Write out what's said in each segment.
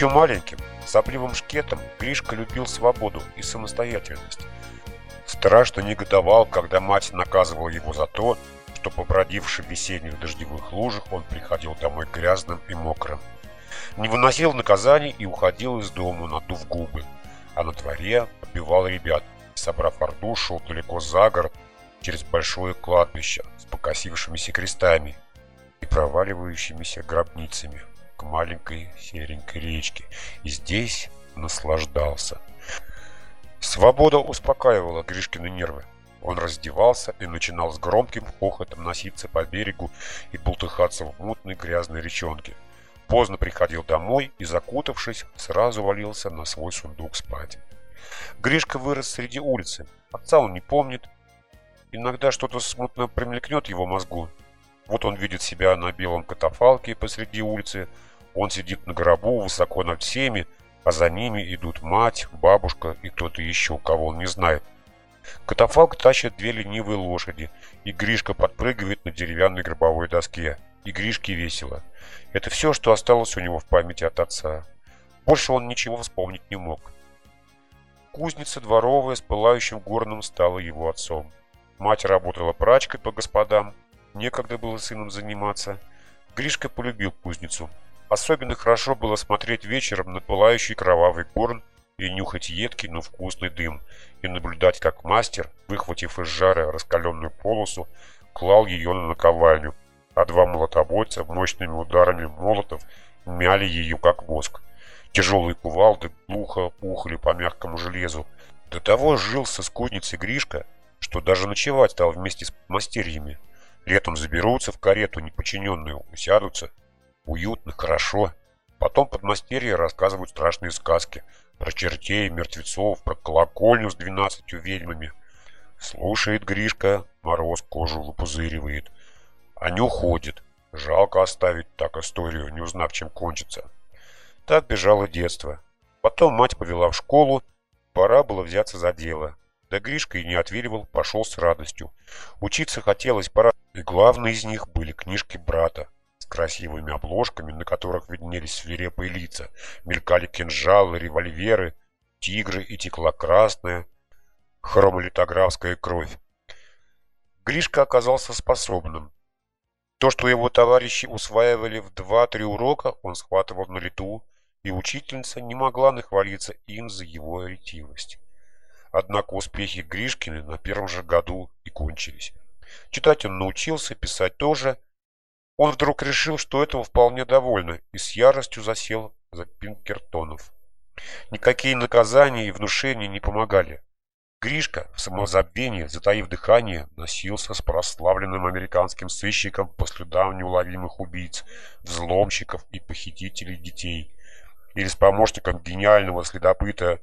Еще маленьким, сопливым шкетом Гришка любил свободу и самостоятельность. Страшно негодовал, когда мать наказывала его за то, что, побродивши в весенних дождевых лужах, он приходил домой грязным и мокрым. Не выносил наказаний и уходил из дома, надув губы. А на дворе побивал ребят, собрав орду, шел далеко за город, через большое кладбище с покосившимися крестами и проваливающимися гробницами к маленькой серенькой речке. И здесь наслаждался. Свобода успокаивала Гришкины нервы. Он раздевался и начинал с громким хохотом носиться по берегу и бултыхаться в мутной грязной речонке. Поздно приходил домой и, закутавшись, сразу валился на свой сундук спать. Гришка вырос среди улицы. Отца он не помнит. Иногда что-то смутно примелькнет его мозгу. Вот он видит себя на белом катафалке посреди улицы. Он сидит на гробу высоко над всеми, а за ними идут мать, бабушка и кто-то еще, кого он не знает. Катафалк тащит две ленивые лошади, и Гришка подпрыгивает на деревянной гробовой доске. И Гришке весело. Это все, что осталось у него в памяти от отца. Больше он ничего вспомнить не мог. Кузница дворовая с пылающим горном стала его отцом. Мать работала прачкой по господам, некогда было сыном заниматься. Гришка полюбил кузницу, Особенно хорошо было смотреть вечером на пылающий кровавый горн и нюхать едкий, но вкусный дым, и наблюдать, как мастер, выхватив из жара раскаленную полосу, клал ее на наковальню, а два молотобойца мощными ударами молотов мяли ее, как воск. Тяжелые кувалды глухо ухали по мягкому железу. До того жился с кузницей Гришка, что даже ночевать стал вместе с мастерьями. Летом заберутся в карету неподчиненные, усядутся, Уютно, хорошо. Потом подмастерья рассказывают страшные сказки про чертей, мертвецов, про колокольню с двенадцатью ведьмами. Слушает Гришка, мороз кожу выпузыривает. А не уходит. Жалко оставить так историю, не узнав, чем кончится. Так бежало детство. Потом мать повела в школу, пора было взяться за дело. Да Гришка и не отверивал, пошел с радостью. Учиться хотелось пора, и главные из них были книжки брата красивыми обложками, на которых виднелись свирепые лица, мелькали кинжалы, револьверы, тигры и текла красная хромолитографская кровь. Гришка оказался способным. То, что его товарищи усваивали в два-три урока, он схватывал на лету, и учительница не могла нахвалиться им за его ретивость. Однако успехи Гришкины на первом же году и кончились. Читать он научился, писать тоже – он вдруг решил, что этого вполне довольно, и с яростью засел за Пинкертонов. Никакие наказания и внушения не помогали. Гришка в самозабвении, затаив дыхание, носился с прославленным американским сыщиком по следам неуловимых убийц, взломщиков и похитителей детей. Или с помощником гениального следопыта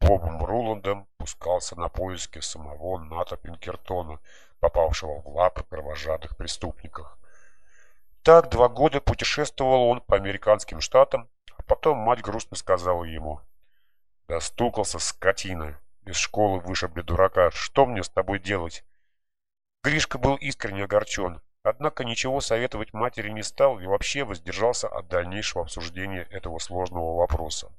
Бобом Руландом пускался на поиски самого Ната Пинкертона, попавшего в лапы кровожадных преступников. Так два года путешествовал он по американским штатам, а потом мать грустно сказала ему. «Достукался, скотина. Из школы вышибли дурака. Что мне с тобой делать?» Гришка был искренне огорчен, однако ничего советовать матери не стал и вообще воздержался от дальнейшего обсуждения этого сложного вопроса.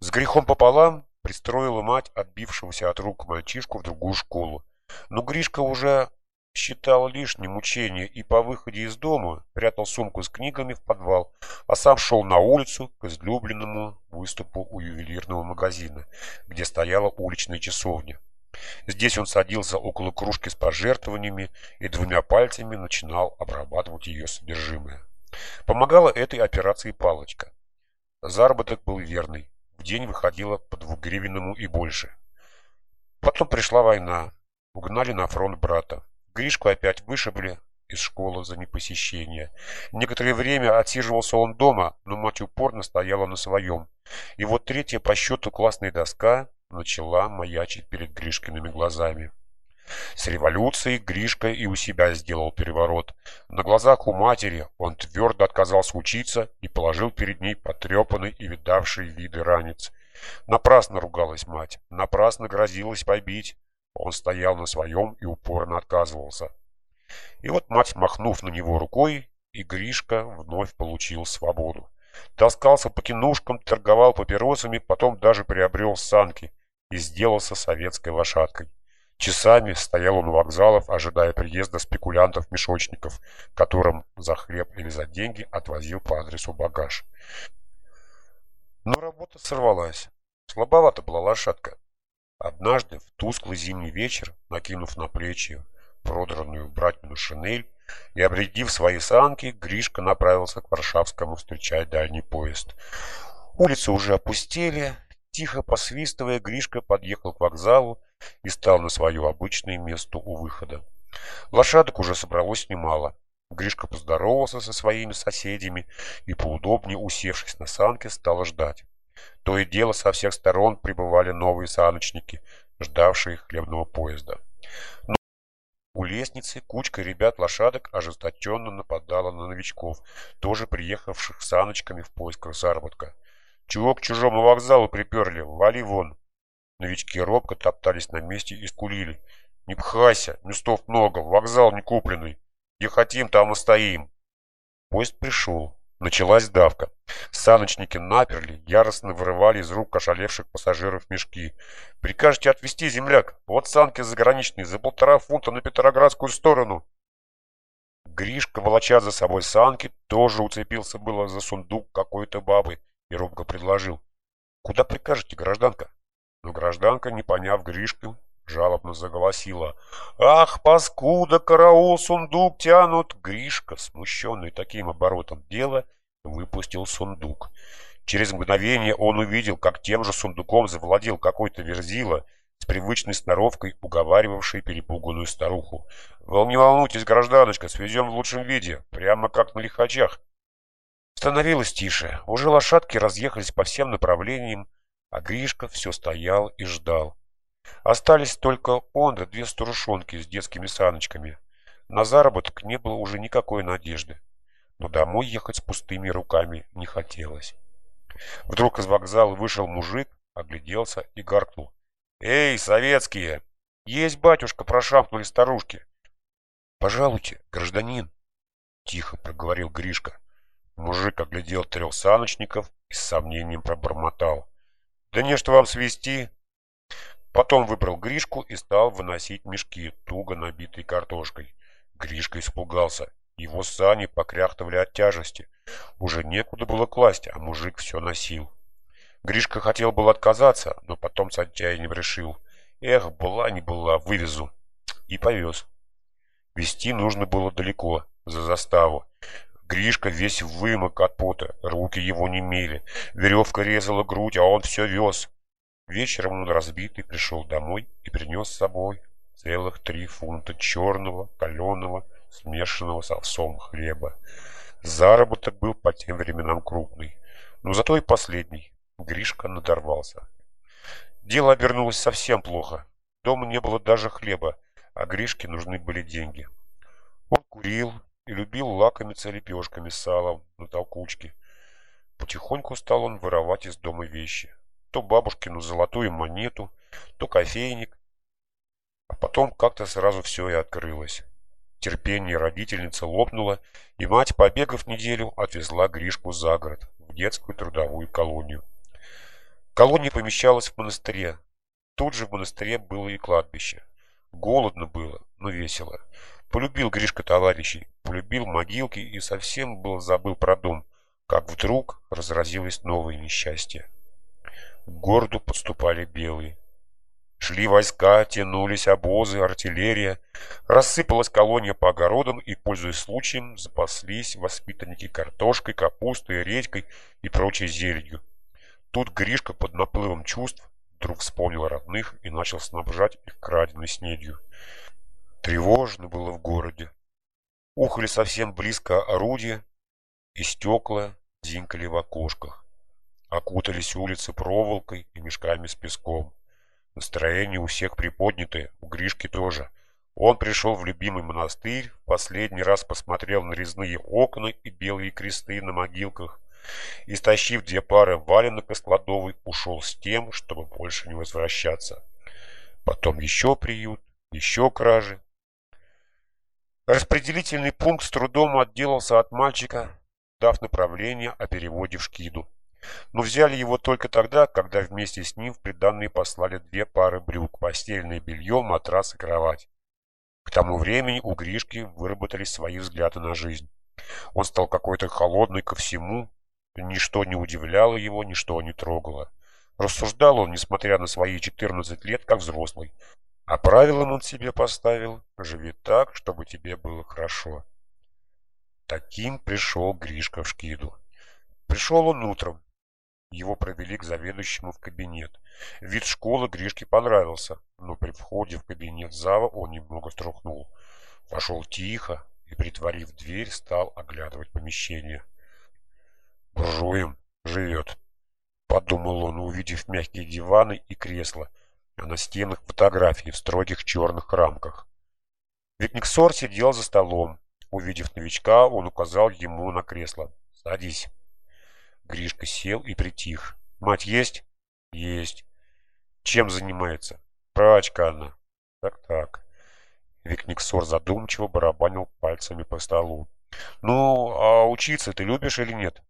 С грехом пополам пристроила мать отбившегося от рук мальчишку в другую школу. Но Гришка уже считал лишним мучение и по выходе из дома прятал сумку с книгами в подвал, а сам шел на улицу к излюбленному выступу у ювелирного магазина, где стояла уличная часовня. Здесь он садился около кружки с пожертвованиями и двумя пальцами начинал обрабатывать ее содержимое. Помогала этой операции палочка. Заработок был верный. В день выходило по двугривенному и больше. Потом пришла война. Угнали на фронт брата. Гришку опять вышибли из школы за непосещение. Некоторое время отсиживался он дома, но мать упорно стояла на своем. И вот третья по счету классная доска начала маячить перед Гришкиными глазами. С революцией Гришка и у себя сделал переворот. На глазах у матери он твердо отказался учиться и положил перед ней потрепанный и видавший виды ранец. Напрасно ругалась мать, напрасно грозилась побить. Он стоял на своем и упорно отказывался. И вот мать, махнув на него рукой, и Гришка вновь получил свободу. Таскался по кинушкам, торговал папиросами, потом даже приобрел санки и сделался советской лошадкой. Часами стоял он у вокзалов, ожидая приезда спекулянтов-мешочников, которым за хлеб или за деньги отвозил по адресу багаж. Но работа сорвалась. Слабовата была лошадка. Однажды, в тусклый зимний вечер, накинув на плечи продранную братину шинель и обредив свои санки, Гришка направился к Варшавскому встречать дальний поезд. Улицы уже опустели. Тихо посвистывая, Гришка подъехал к вокзалу и стал на свое обычное место у выхода. Лошадок уже собралось немало. Гришка поздоровался со своими соседями и, поудобнее усевшись на санке, стал ждать. То и дело со всех сторон прибывали новые саночники, ждавшие хлебного поезда. Но у лестницы кучка ребят-лошадок ожесточенно нападала на новичков, тоже приехавших саночками в поисках заработка. «Чего к чужому вокзалу приперли? Вали вон!» Новички робко топтались на месте и скулили. «Не пхайся, местов много, вокзал не купленный. Где хотим, там и стоим». Поезд пришел. Началась давка. Саночники наперли, яростно вырывали из рук ошалевших пассажиров мешки. «Прикажете отвезти, земляк? Вот санки заграничные, за полтора фунта на Петроградскую сторону!» Гришка, волоча за собой санки, тоже уцепился было за сундук какой-то бабы и робко предложил. «Куда прикажете, гражданка?» Но гражданка, не поняв Гришку, жалобно заголосила. «Ах, паскуда, караул, сундук тянут!» Гришка, смущенный таким оборотом дела, выпустил сундук. Через мгновение он увидел, как тем же сундуком завладел какой-то верзила с привычной сноровкой, уговаривавший перепуганную старуху. «Вы не волнуйтесь, гражданочка, свезем в лучшем виде, прямо как на лихачах». Становилось тише, уже лошадки разъехались по всем направлениям, а Гришка все стоял и ждал. Остались только он да две старушонки с детскими саночками. На заработок не было уже никакой надежды, но домой ехать с пустыми руками не хотелось. Вдруг из вокзала вышел мужик, огляделся и гаркнул. «Эй, советские! Есть, батюшка!» прошамкнули старушки. «Пожалуйте, гражданин!» Тихо проговорил Гришка. Мужик оглядел трех саночников и с сомнением пробормотал. Да не что вам свести. Потом выбрал Гришку и стал выносить мешки, туго набитые картошкой. Гришка испугался. Его сани покряхтывали от тяжести. Уже некуда было класть, а мужик все носил. Гришка хотел был отказаться, но потом с отчаянием решил. Эх, была не была, вывезу. И повез. Вести нужно было далеко, за заставу. Гришка весь вымок от пота, руки его не мели, веревка резала грудь, а он все вез. Вечером он разбитый пришел домой и принес с собой целых три фунта черного, каленого, смешанного с овсом хлеба. Заработок был по тем временам крупный, но зато и последний. Гришка надорвался. Дело обернулось совсем плохо. Дома не было даже хлеба, а Гришке нужны были деньги. Он курил, и любил лакомиться лепешками с салом на толкучке. Потихоньку стал он воровать из дома вещи. То бабушкину золотую монету, то кофейник. А потом как-то сразу все и открылось. Терпение родительницы лопнуло, и мать, побегав неделю, отвезла Гришку за город, в детскую трудовую колонию. Колония помещалась в монастыре. Тут же в монастыре было и кладбище. Голодно было, но весело. Полюбил Гришка товарищей, полюбил могилки и совсем был забыл про дом, как вдруг разразилось новое несчастье. К городу подступали белые. Шли войска, тянулись обозы, артиллерия. Рассыпалась колония по огородам и, пользуясь случаем, запаслись воспитанники картошкой, капустой, редькой и прочей зеленью. Тут Гришка под наплывом чувств вдруг вспомнил родных и начал снабжать их краденой снедью. Тревожно было в городе. Ухали совсем близко орудия, и стекла дзинкали в окошках. Окутались улицы проволокой и мешками с песком. Настроение у всех приподнятое, у Гришки тоже. Он пришел в любимый монастырь, в последний раз посмотрел на резные окна и белые кресты на могилках, и, стащив две пары валенок из кладовой, ушел с тем, чтобы больше не возвращаться. Потом еще приют, еще кражи, Распределительный пункт с трудом отделался от мальчика, дав направление о переводе в Шкиду. Но взяли его только тогда, когда вместе с ним в приданные послали две пары брюк, постельное белье, матрас и кровать. К тому времени у Гришки выработались свои взгляды на жизнь. Он стал какой-то холодный ко всему, ничто не удивляло его, ничто не трогало. Рассуждал он, несмотря на свои 14 лет, как взрослый. А правилом он себе поставил «Живи так, чтобы тебе было хорошо». Таким пришел Гришка в Шкиду. Пришел он утром. Его провели к заведующему в кабинет. Вид школы Гришке понравился, но при входе в кабинет зава он немного струхнул. Вошел тихо и, притворив дверь, стал оглядывать помещение. «Буржуем живет», — подумал он, увидев мягкие диваны и кресла, а на стенах фотографии в строгих черных рамках. Викниксор сидел за столом. Увидев новичка, он указал ему на кресло. «Садись». Гришка сел и притих. «Мать есть?» «Есть». «Чем занимается?» «Прачка она». «Так-так». Викниксор задумчиво барабанил пальцами по столу. «Ну, а учиться ты любишь или нет?»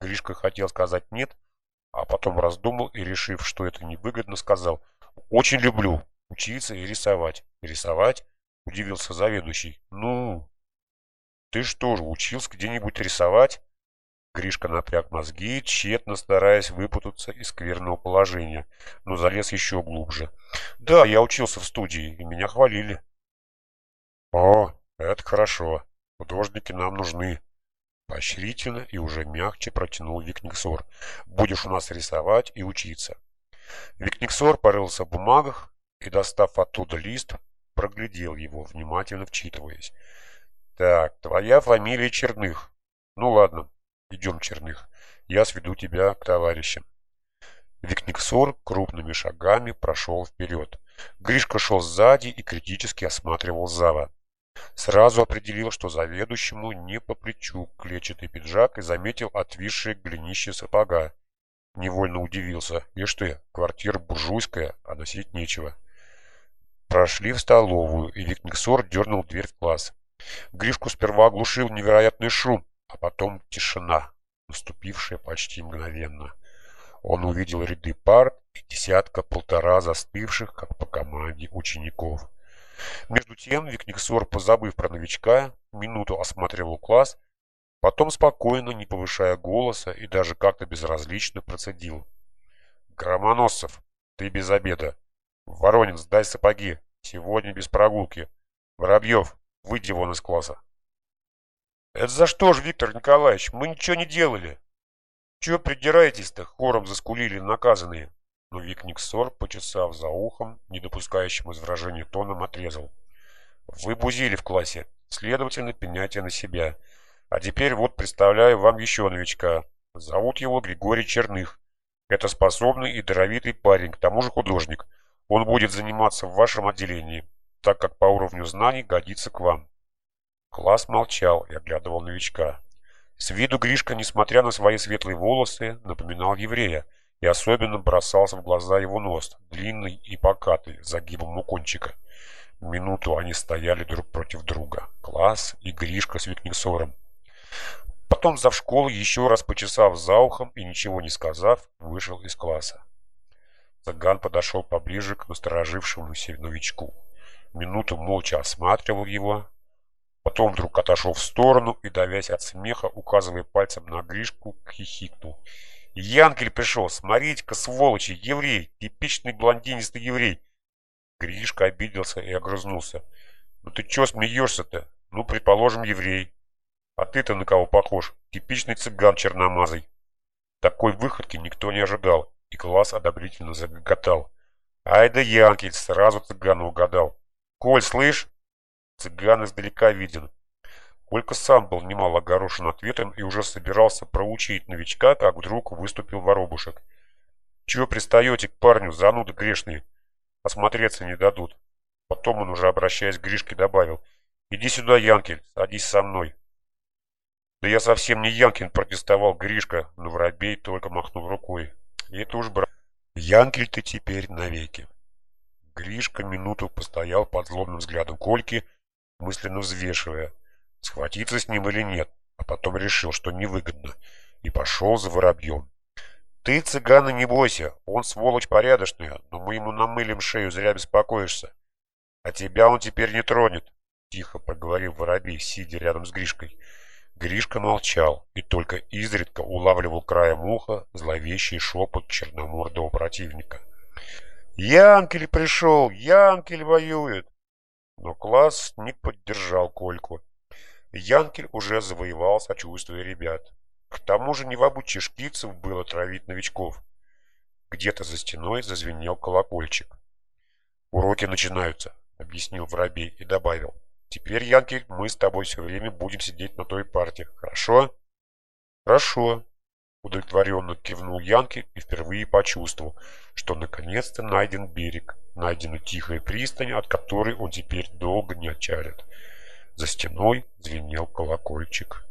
Гришка хотел сказать «нет», а потом раздумал и, решив, что это невыгодно, сказал «Очень люблю учиться и рисовать». «Рисовать?» – удивился заведующий. «Ну, ты что же, учился где-нибудь рисовать?» Гришка напряг мозги, тщетно стараясь выпутаться из скверного положения, но залез еще глубже. «Да, я учился в студии, и меня хвалили». «О, это хорошо. Художники нам нужны». Поощрительно и уже мягче протянул Викниксор. «Будешь у нас рисовать и учиться». Викниксор порылся в бумагах и, достав оттуда лист, проглядел его, внимательно вчитываясь. «Так, твоя фамилия Черных. Ну ладно, идем, Черных. Я сведу тебя к товарищам». Викниксор крупными шагами прошел вперед. Гришка шел сзади и критически осматривал Зава. Сразу определил, что заведующему не по плечу клетчатый пиджак и заметил отвисшее глинище сапога. Невольно удивился. Ишь ты, квартира буржуйская, а носить нечего. Прошли в столовую, и Викниксор дернул дверь в класс. Гришку сперва оглушил невероятный шум, а потом тишина, наступившая почти мгновенно. Он увидел ряды пар и десятка-полтора застывших, как по команде, учеников. Между тем Викниксор, позабыв про новичка, минуту осматривал класс, потом спокойно, не повышая голоса и даже как-то безразлично процедил. «Громоносцев, ты без обеда. Воронин, сдай сапоги. Сегодня без прогулки. Воробьев, выйди вон из класса». «Это за что ж, Виктор Николаевич? Мы ничего не делали». «Чего придираетесь-то?» — хором заскулили наказанные но Викниксор, почесав за ухом, не допускающим извражения тоном, отрезал. «Вы бузили в классе, следовательно, пеняйте на себя. А теперь вот представляю вам еще новичка. Зовут его Григорий Черных. Это способный и даровитый парень, к тому же художник. Он будет заниматься в вашем отделении, так как по уровню знаний годится к вам». Класс молчал и оглядывал новичка. С виду Гришка, несмотря на свои светлые волосы, напоминал еврея, и особенно бросался в глаза его нос, длинный и покатый, загибом у кончика. Минуту они стояли друг против друга, класс и Гришка с Викниксором. Потом зав школы, еще раз почесав за ухом и ничего не сказав, вышел из класса. Цыган подошел поближе к насторожившемуся новичку. Минуту молча осматривал его, потом вдруг отошел в сторону и, давясь от смеха, указывая пальцем на Гришку, хихикнул. Янгель пришел, смотрите-ка, сволочи, еврей, типичный блондинистый еврей. Гришка обиделся и огрызнулся. Ну ты чё смеешься-то? Ну, предположим, еврей. А ты-то на кого похож? Типичный цыган черномазый. Такой выходки никто не ожидал, и класс одобрительно загоготал. Ай да Янкель, сразу цыгана угадал. Коль, слышь? Цыган издалека виден. Колька сам был немало огорошен ответом и уже собирался проучить новичка, как вдруг выступил воробушек. «Чего пристаете к парню, зануды грешные? Осмотреться не дадут». Потом он, уже обращаясь к Гришке, добавил. «Иди сюда, Янкель, садись со мной». «Да я совсем не Янкин», — протестовал Гришка, но воробей только махнул рукой. И это уж брат. Янкель ты теперь навеки. Гришка минуту постоял под злобным взглядом Кольки, мысленно взвешивая — схватиться с ним или нет, а потом решил, что невыгодно, и пошел за воробьем. «Ты, цыгана, не бойся, он сволочь порядочная, но мы ему намылим шею, зря беспокоишься. А тебя он теперь не тронет», — тихо проговорил воробей, сидя рядом с Гришкой. Гришка молчал и только изредка улавливал краем уха зловещий шепот черномордого противника. «Янкель пришел! Янкель воюет!» Но класс не поддержал Кольку. Янкель уже завоевал сочувствие ребят. К тому же не в обычае шпицев было травить новичков. Где-то за стеной зазвенел колокольчик. «Уроки начинаются», — объяснил Воробей и добавил. «Теперь, Янкель, мы с тобой все время будем сидеть на той парте. Хорошо?» «Хорошо», — удовлетворенно кивнул Янкель и впервые почувствовал, что наконец-то найден берег, найдена тихая пристань, от которой он теперь долго не отчалит. За стеной звенел колокольчик.